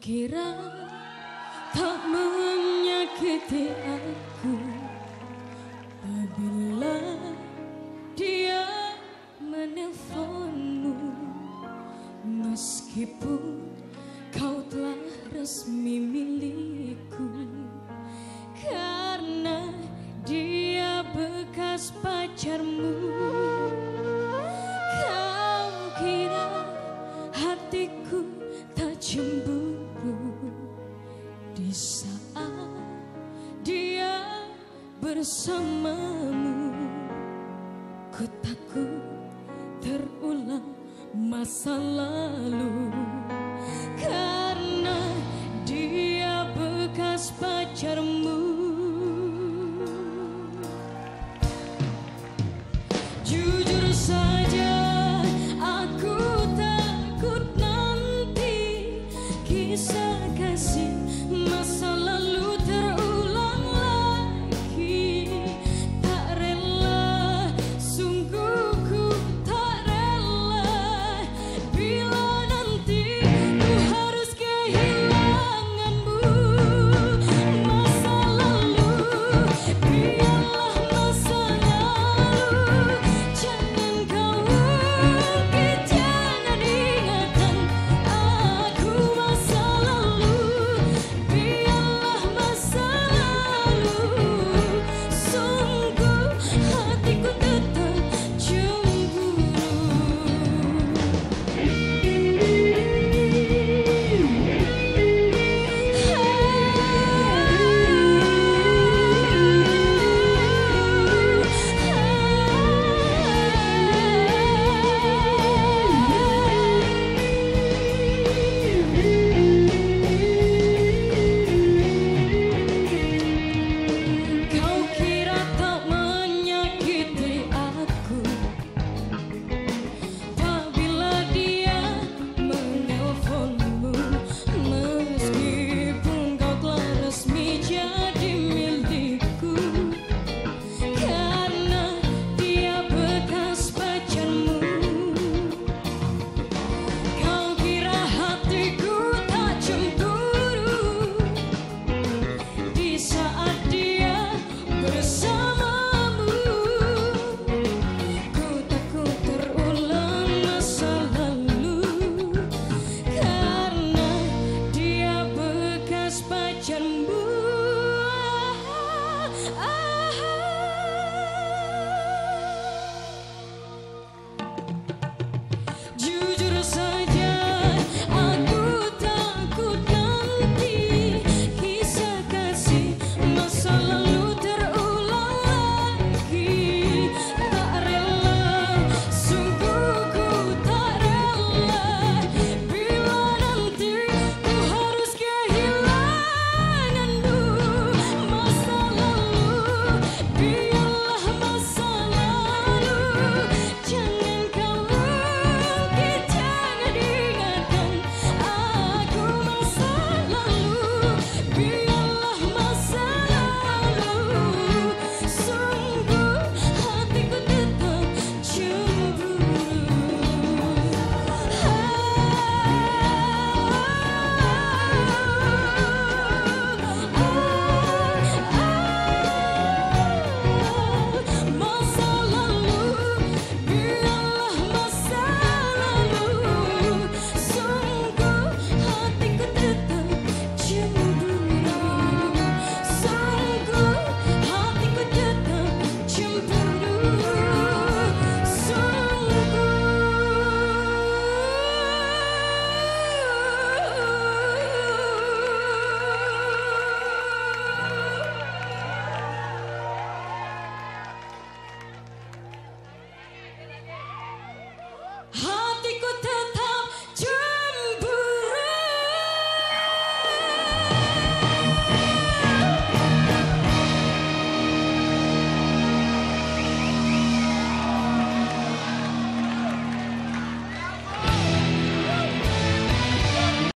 kira tak menyakiti aku. Apabila dia menelponmu Meskipun kau telah resmi milikku Di saat dia bersamamu Ku takut terulang masa lalu kasih masa lalu